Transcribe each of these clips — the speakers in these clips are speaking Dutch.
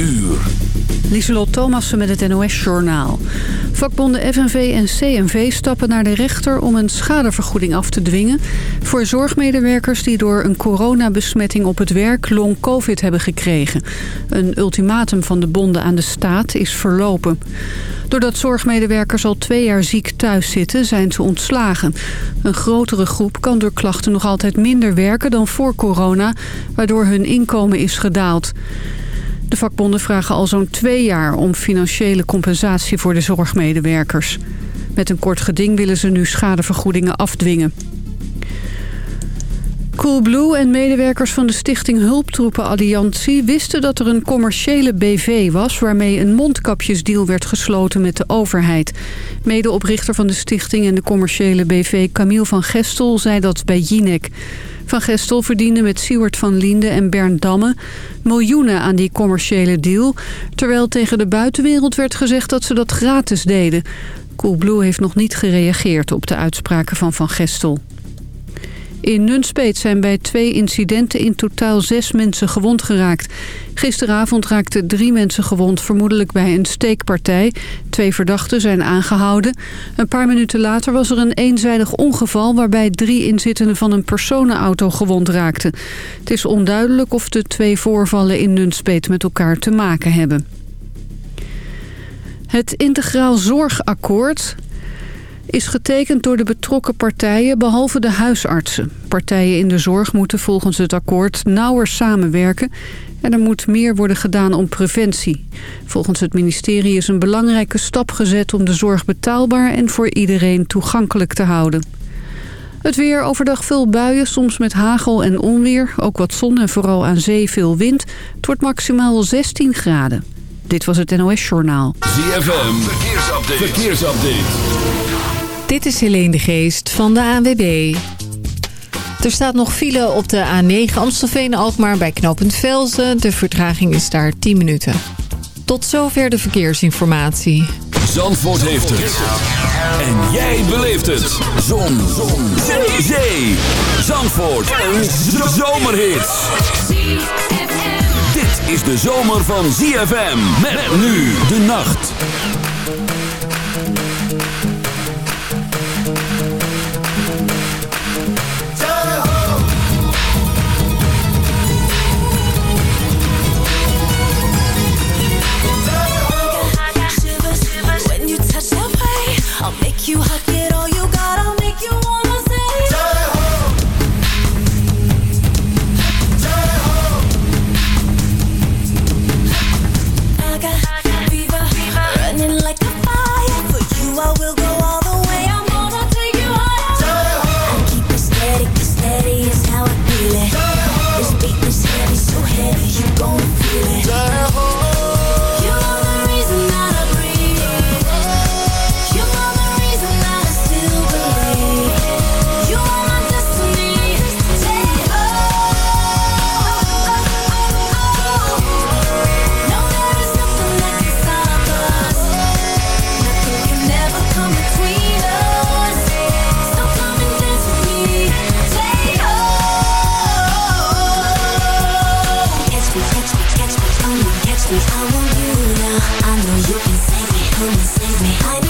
uur. Lieselot Thomassen met het NOS-journaal. Vakbonden FNV en CNV stappen naar de rechter om een schadevergoeding af te dwingen... voor zorgmedewerkers die door een coronabesmetting op het werk long-covid hebben gekregen. Een ultimatum van de bonden aan de staat is verlopen. Doordat zorgmedewerkers al twee jaar ziek thuis zitten, zijn ze ontslagen. Een grotere groep kan door klachten nog altijd minder werken dan voor corona... waardoor hun inkomen is gedaald. De vakbonden vragen al zo'n twee jaar om financiële compensatie voor de zorgmedewerkers. Met een kort geding willen ze nu schadevergoedingen afdwingen. Coolblue en medewerkers van de stichting Hulptroepen Alliantie wisten dat er een commerciële BV was... waarmee een mondkapjesdeal werd gesloten met de overheid. Medeoprichter van de stichting en de commerciële BV Camille van Gestel zei dat bij Jinek. Van Gestel verdiende met Siewert van Linde en Bernd Damme miljoenen aan die commerciële deal... terwijl tegen de buitenwereld werd gezegd dat ze dat gratis deden. Coolblue heeft nog niet gereageerd op de uitspraken van Van Gestel. In Nunspeet zijn bij twee incidenten in totaal zes mensen gewond geraakt. Gisteravond raakten drie mensen gewond, vermoedelijk bij een steekpartij. Twee verdachten zijn aangehouden. Een paar minuten later was er een eenzijdig ongeval... waarbij drie inzittenden van een personenauto gewond raakten. Het is onduidelijk of de twee voorvallen in Nunspeet met elkaar te maken hebben. Het Integraal Zorgakkoord is getekend door de betrokken partijen behalve de huisartsen. Partijen in de zorg moeten volgens het akkoord nauwer samenwerken... en er moet meer worden gedaan om preventie. Volgens het ministerie is een belangrijke stap gezet om de zorg betaalbaar... en voor iedereen toegankelijk te houden. Het weer overdag veel buien, soms met hagel en onweer. Ook wat zon en vooral aan zee veel wind. Het wordt maximaal 16 graden. Dit was het NOS Journaal. ZFM. Dit is Helene de Geest van de ANWB. Er staat nog file op de A9 Amstelveen-Alkmaar bij knooppunt Velzen. De vertraging is daar 10 minuten. Tot zover de verkeersinformatie. Zandvoort heeft het. En jij beleeft het. Zon. Zon. Zee. Zee. Zandvoort. Een zomerhit. Dit is de zomer van ZFM. Met nu de nacht. you hot, it all. I want you now. I know you can save me. Come and save me.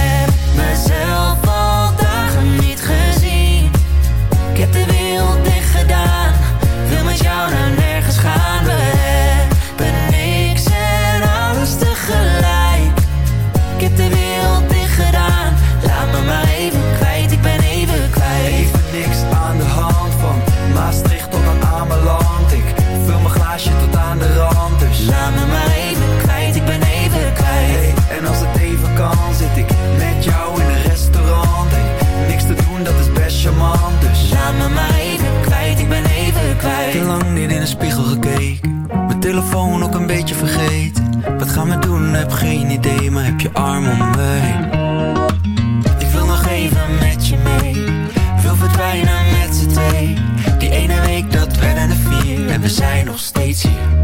Heb geen idee Maar heb je arm om heen Ik wil nog even met je mee. Wil verdwijnen met z'n twee. Die ene week dat werden er vier En we zijn nog steeds hier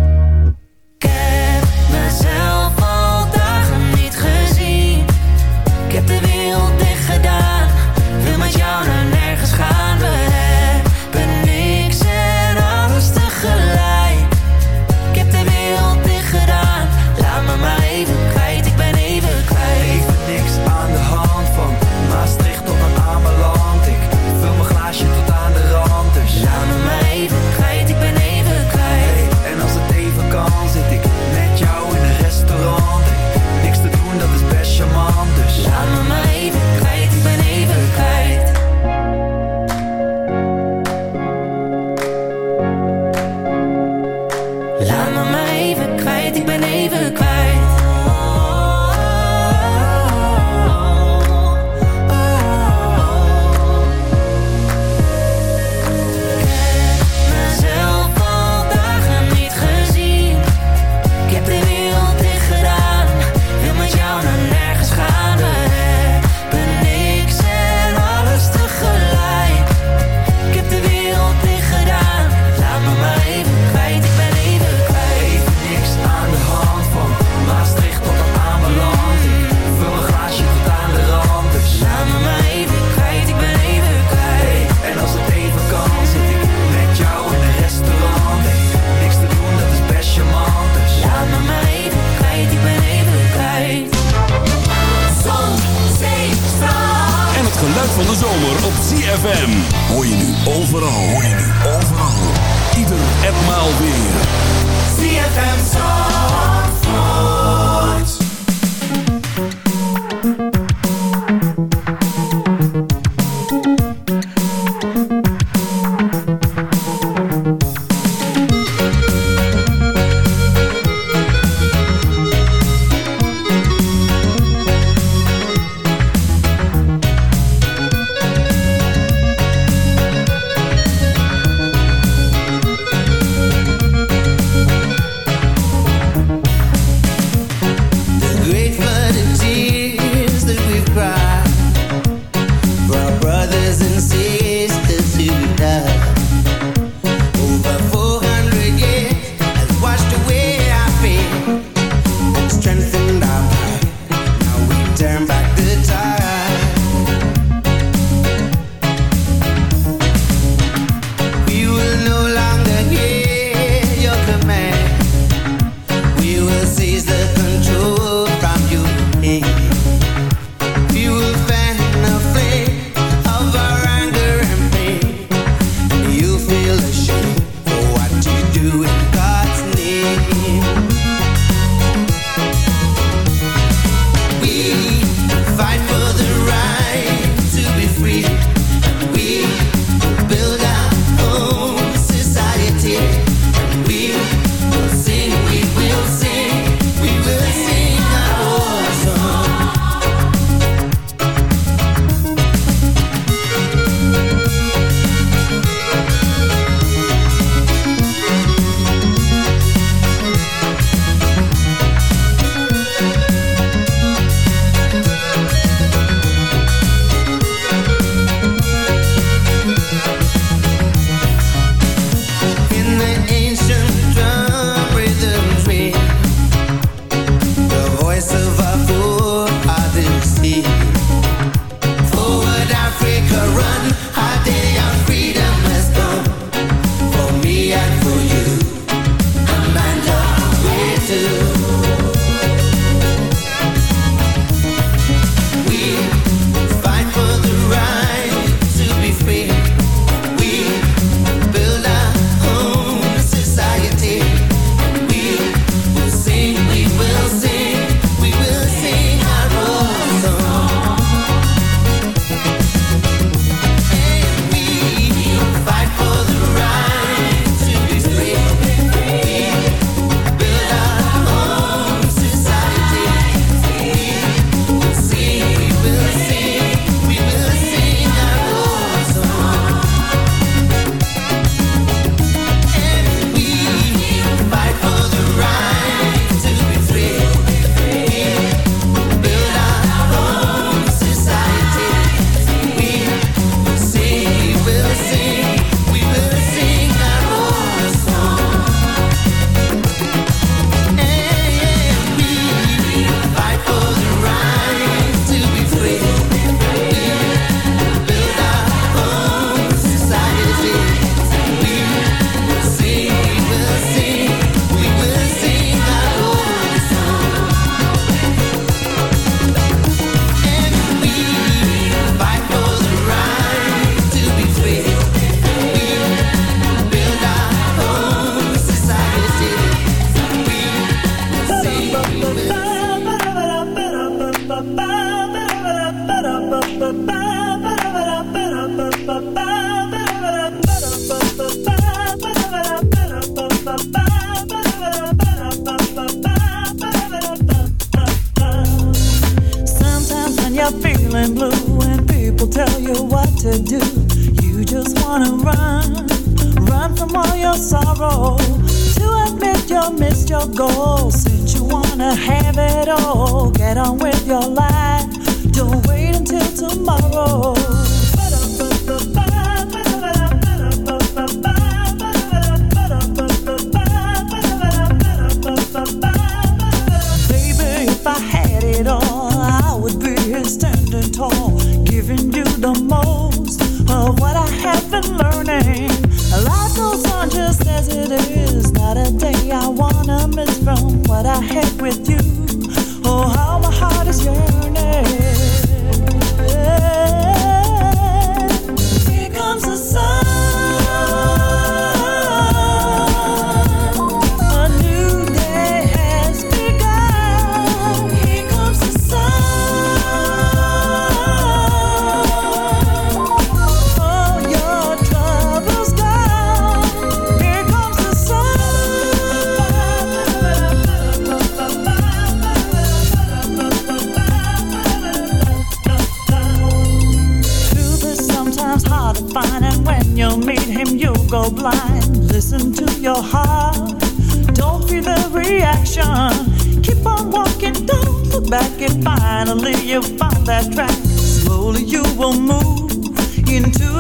your since you wanna have it all. Get on with your life,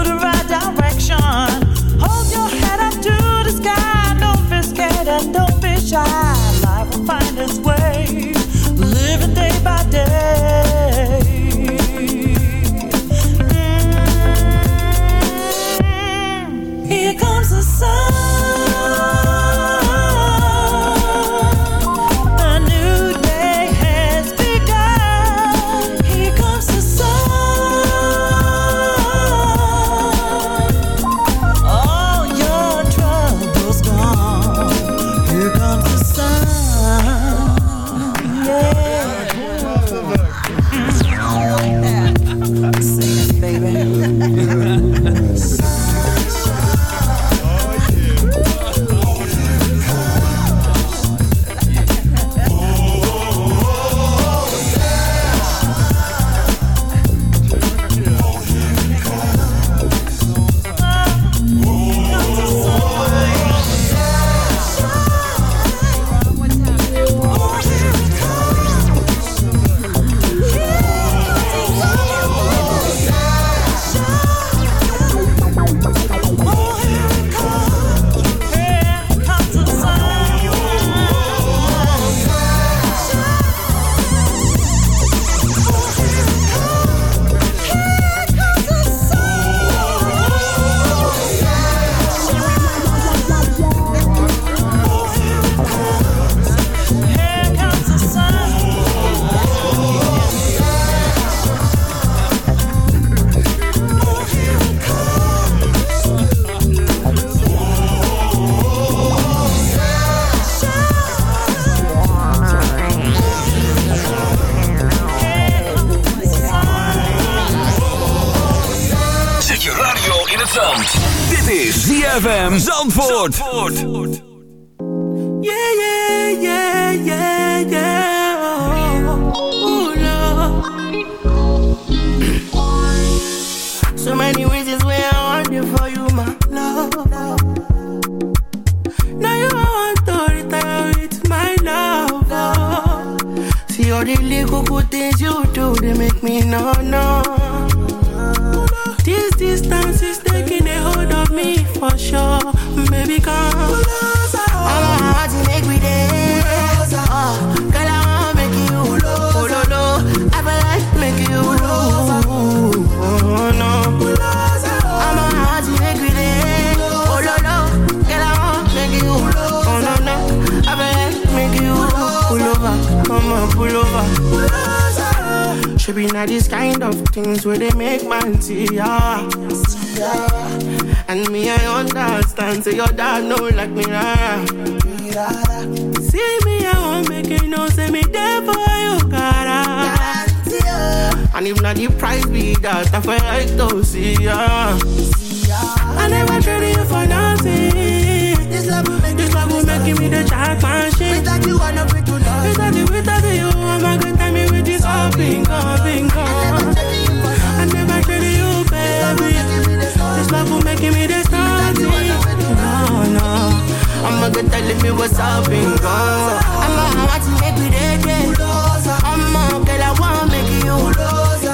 the right direction. Dit is ZFM Zandvoort. Yeah, yeah, yeah, yeah, yeah. Oh, Lord. so many reasons why I want you for you, my love. Now you want to retire with my love. See all the little good things you do, they make me no, no. Me for sure. Baby, come. I'm a heart to make me dance. Oh, girl, I wanna make you oh, no, no. I feel like make you oh, no. I'm a heart to make me dance. Oh, no, no. Girl, I wanna make you oh, no, no. I feel like make you pull over. Come on, pull over. Should be not these kind of things where they make man see ya. And me, I understand. Say your dad know like me, rara. See me, I won't make it no. Say me there for you, cara. Ah. And if not the price be that, I feel like to see ya. I never traded you for nothing. This love will make, this love will make me the child machine. Without you, I never to love. Without you, without you, I'm not gonna good me with this all bingo, bingo. I never traded you, baby love for making me this naughty. No, no. I'ma go tell me what's up and go. I'ma want to make me dead. I'ma girl, I wanna make you.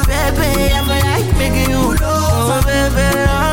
Baby, I'ma like making you. Oh, baby, oh.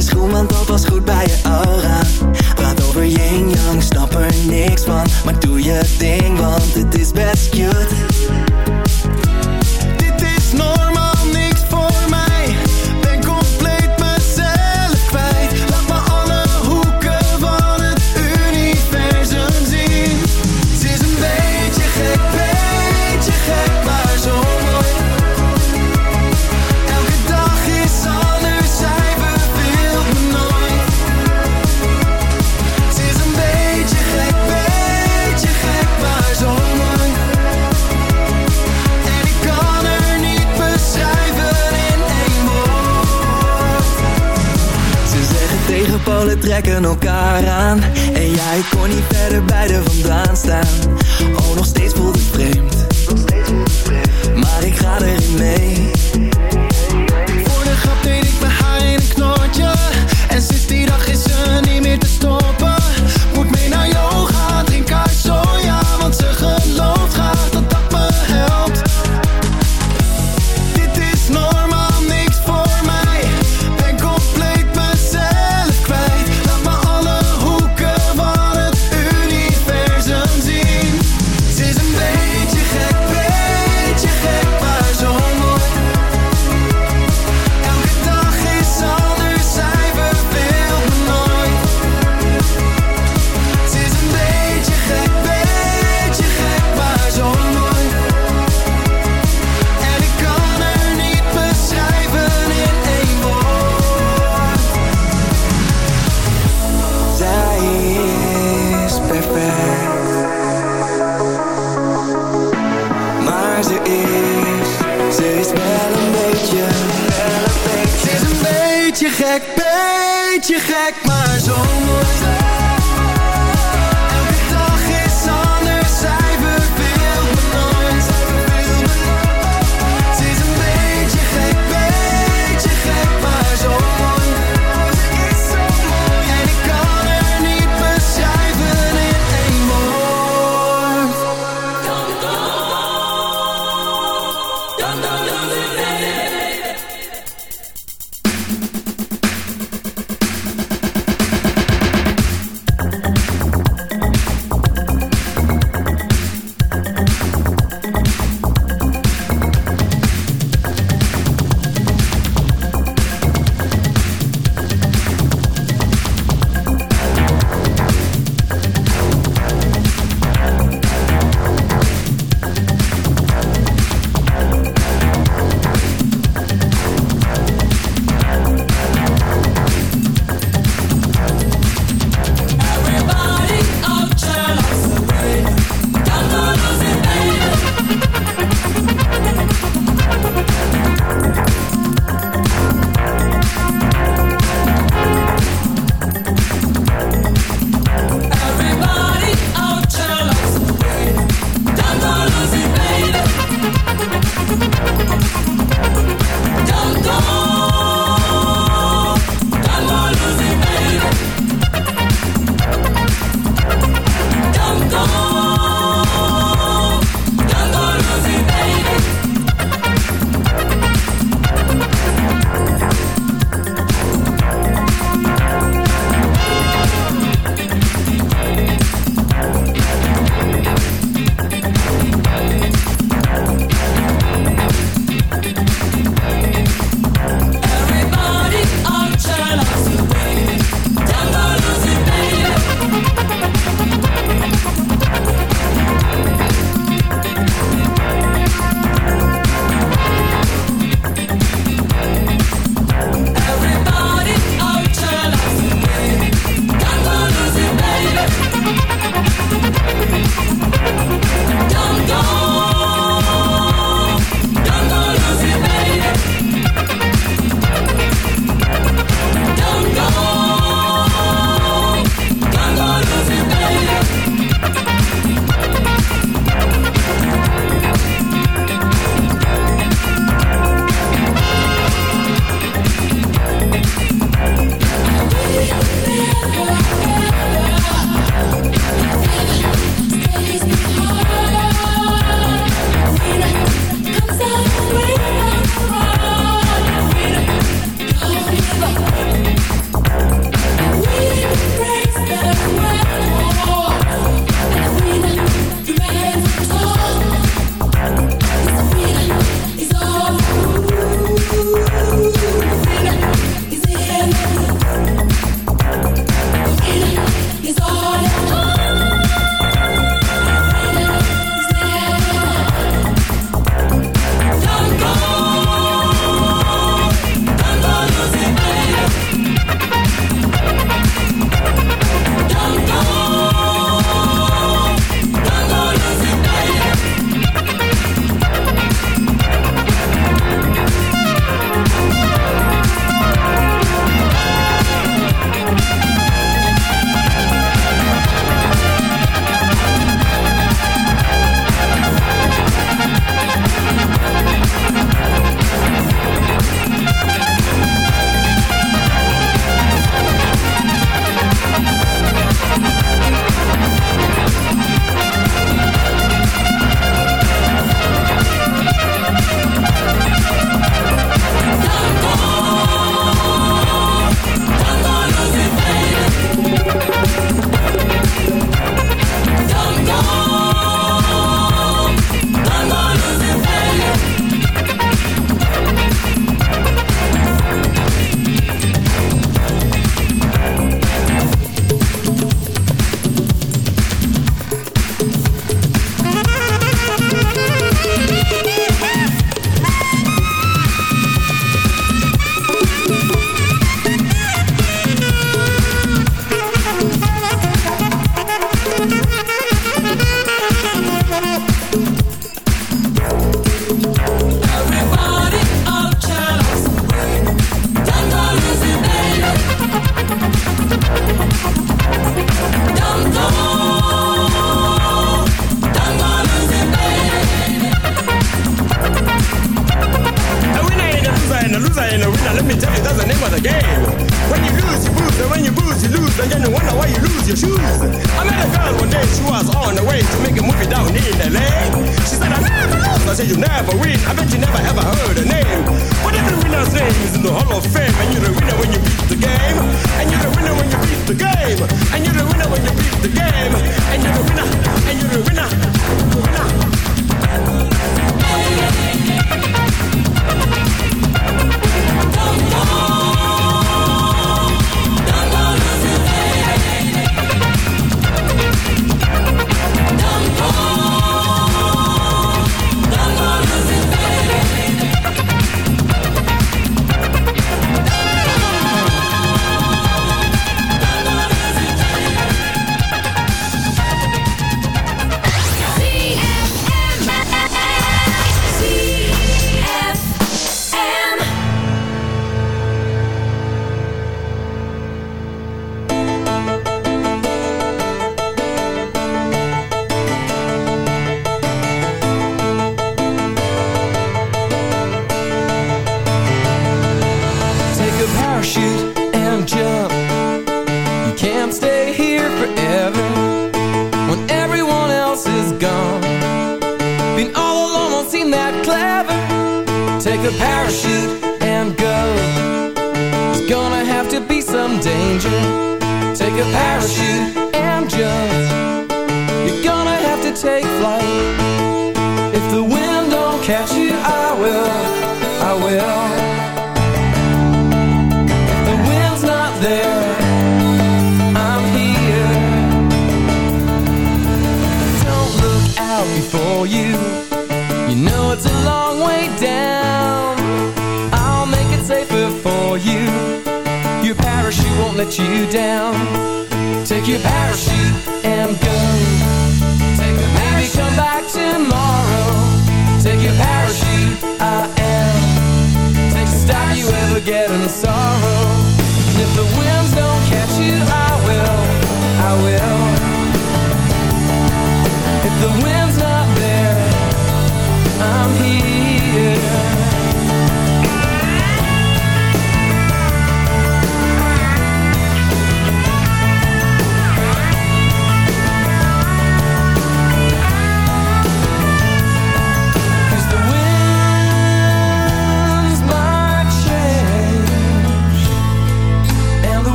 is groen, want dat was goed bij je aura. Praat over yin-yang, snap er niks van. Maar doe je ding, want het is best Kijken elkaar aan. En jij kon niet verder bij de vandaan staan. Oh, nog steeds voelt het vreemd. Maar ik ga erin mee.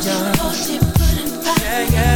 fire. Yeah, yeah.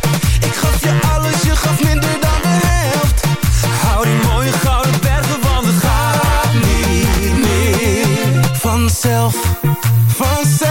For vanzelf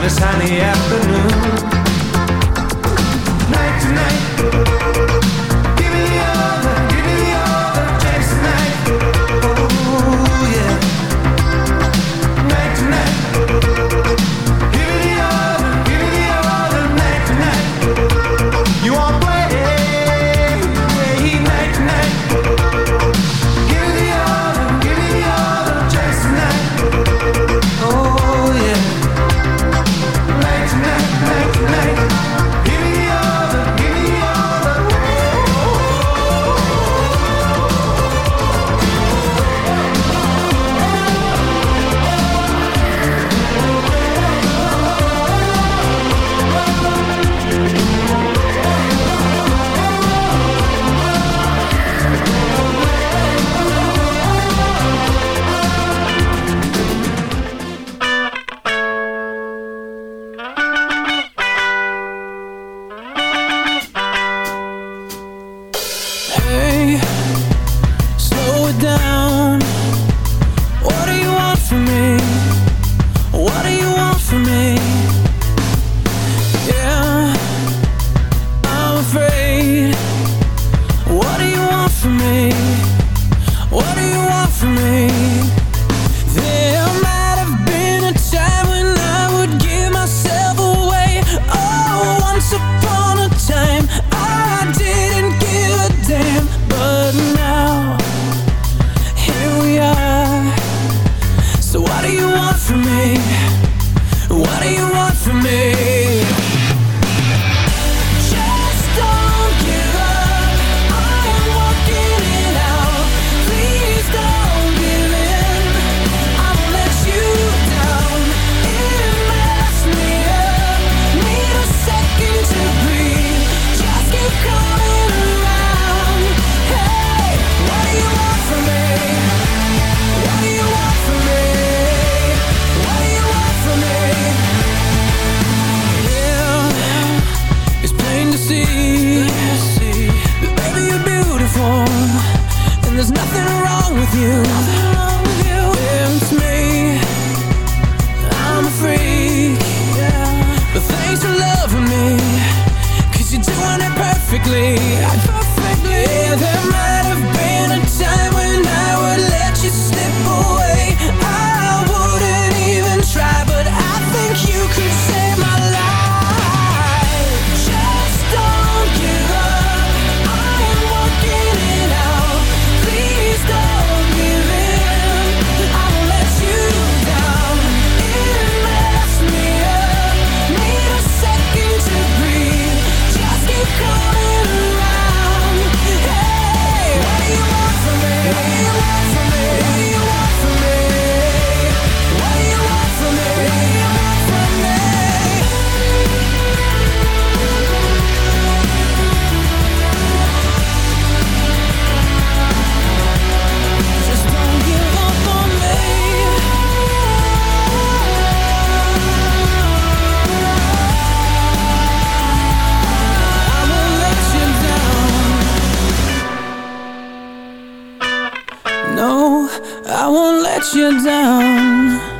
this sunny afternoon. No, I won't let you down.